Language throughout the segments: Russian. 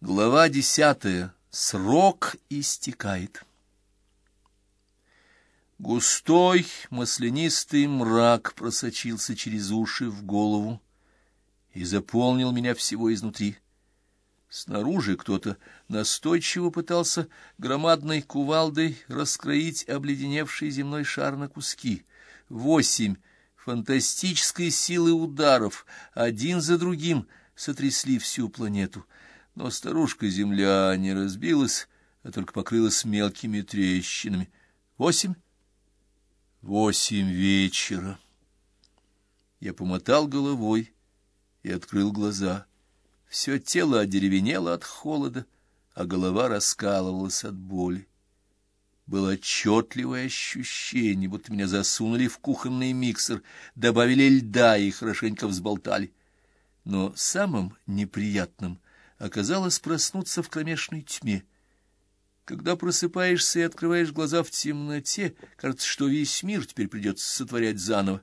Глава десятая. Срок истекает. Густой, маслянистый мрак просочился через уши в голову и заполнил меня всего изнутри. Снаружи кто-то настойчиво пытался громадной кувалдой раскроить обледеневший земной шар на куски. Восемь фантастической силы ударов, один за другим, сотрясли всю планету — но старушка-земля не разбилась, а только покрылась мелкими трещинами. Восемь? Восемь вечера. Я помотал головой и открыл глаза. Все тело одеревенело от холода, а голова раскалывалась от боли. Было отчетливое ощущение, будто меня засунули в кухонный миксер, добавили льда и хорошенько взболтали. Но самым неприятным — оказалось проснуться в кромешной тьме. Когда просыпаешься и открываешь глаза в темноте, кажется, что весь мир теперь придется сотворять заново.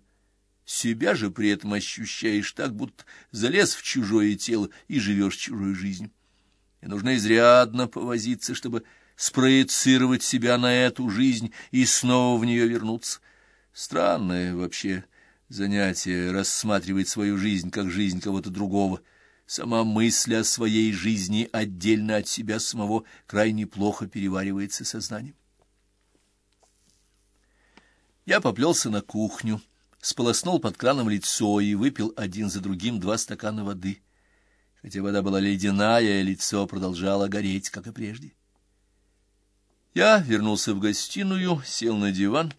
Себя же при этом ощущаешь так, будто залез в чужое тело и живешь чужой жизнью. И нужно изрядно повозиться, чтобы спроецировать себя на эту жизнь и снова в нее вернуться. Странное вообще занятие рассматривать свою жизнь как жизнь кого-то другого — Сама мысль о своей жизни отдельно от себя самого крайне плохо переваривается сознанием. Я поплелся на кухню, сполоснул под краном лицо и выпил один за другим два стакана воды. Хотя вода была ледяная, лицо продолжало гореть, как и прежде. Я вернулся в гостиную, сел на диван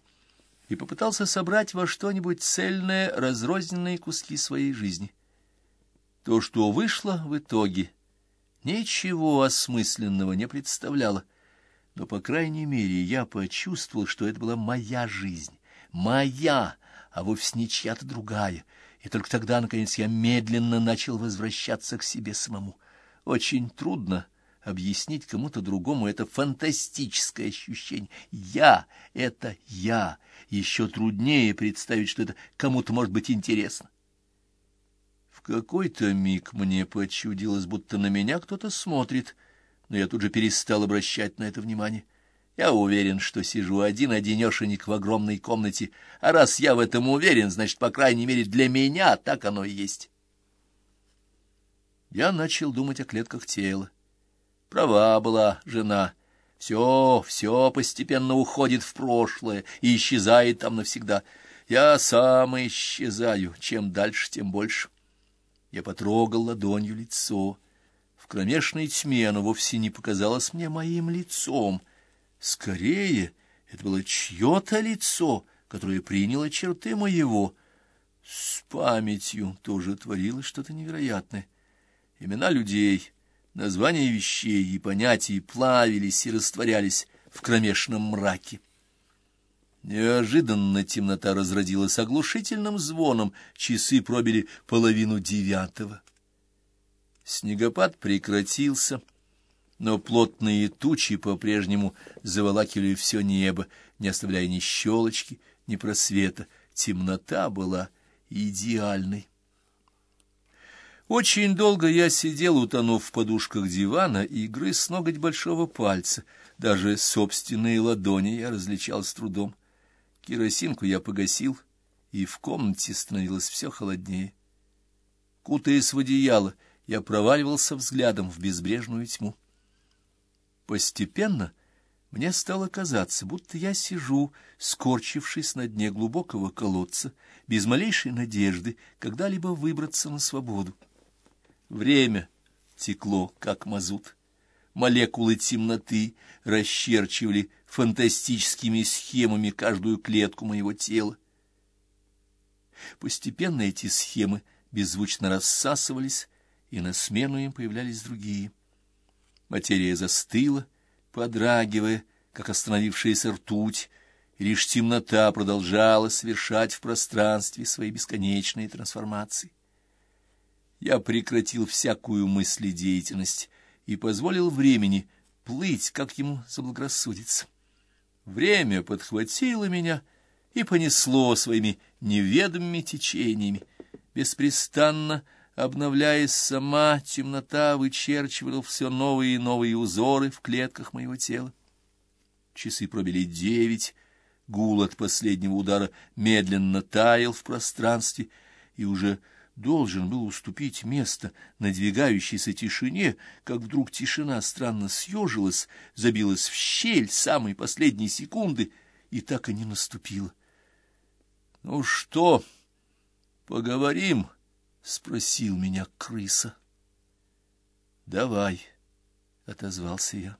и попытался собрать во что-нибудь цельное разрозненные куски своей жизни. То, что вышло в итоге, ничего осмысленного не представляло, но, по крайней мере, я почувствовал, что это была моя жизнь, моя, а вовсе не чья-то другая, и только тогда, наконец, я медленно начал возвращаться к себе самому. Очень трудно объяснить кому-то другому это фантастическое ощущение. Я — это я. Еще труднее представить, что это кому-то может быть интересно какой-то миг мне почудилось, будто на меня кто-то смотрит, но я тут же перестал обращать на это внимание. Я уверен, что сижу один-одинешенек в огромной комнате, а раз я в этом уверен, значит, по крайней мере, для меня так оно и есть. Я начал думать о клетках тела. Права была жена. Все, все постепенно уходит в прошлое и исчезает там навсегда. Я сам исчезаю, чем дальше, тем больше. Я потрогал ладонью лицо. В кромешной тьме оно вовсе не показалось мне моим лицом. Скорее, это было чье-то лицо, которое приняло черты моего. С памятью тоже творилось что-то невероятное. Имена людей, названия вещей и понятий плавились и растворялись в кромешном мраке. Неожиданно темнота разродилась оглушительным звоном, часы пробили половину девятого. Снегопад прекратился, но плотные тучи по-прежнему заволакивали все небо, не оставляя ни щелочки, ни просвета. Темнота была идеальной. Очень долго я сидел, утонув в подушках дивана, и грыз ноготь большого пальца. Даже собственные ладони я различал с трудом. Керосинку я погасил, и в комнате становилось все холоднее. Кутаясь в одеяло, я проваливался взглядом в безбрежную тьму. Постепенно мне стало казаться, будто я сижу, скорчившись на дне глубокого колодца, без малейшей надежды когда-либо выбраться на свободу. Время текло, как мазут молекулы темноты расчерчивали фантастическими схемами каждую клетку моего тела. Постепенно эти схемы беззвучно рассасывались, и на смену им появлялись другие. Материя застыла, подрагивая, как остановившаяся ртуть, и лишь темнота продолжала совершать в пространстве свои бесконечные трансформации. Я прекратил всякую мыследеятельность, и позволил времени плыть, как ему заблагорассудится. Время подхватило меня и понесло своими неведомыми течениями, беспрестанно Обновляясь сама, темнота вычерчивала все новые и новые узоры в клетках моего тела. Часы пробили девять, гул от последнего удара медленно таял в пространстве, и уже должен был уступить место надвигающейся тишине, как вдруг тишина странно съежилась, забилась в щель самой последней секунды и так и не наступила. — Ну что, поговорим? — спросил меня крыса. — Давай, — отозвался я.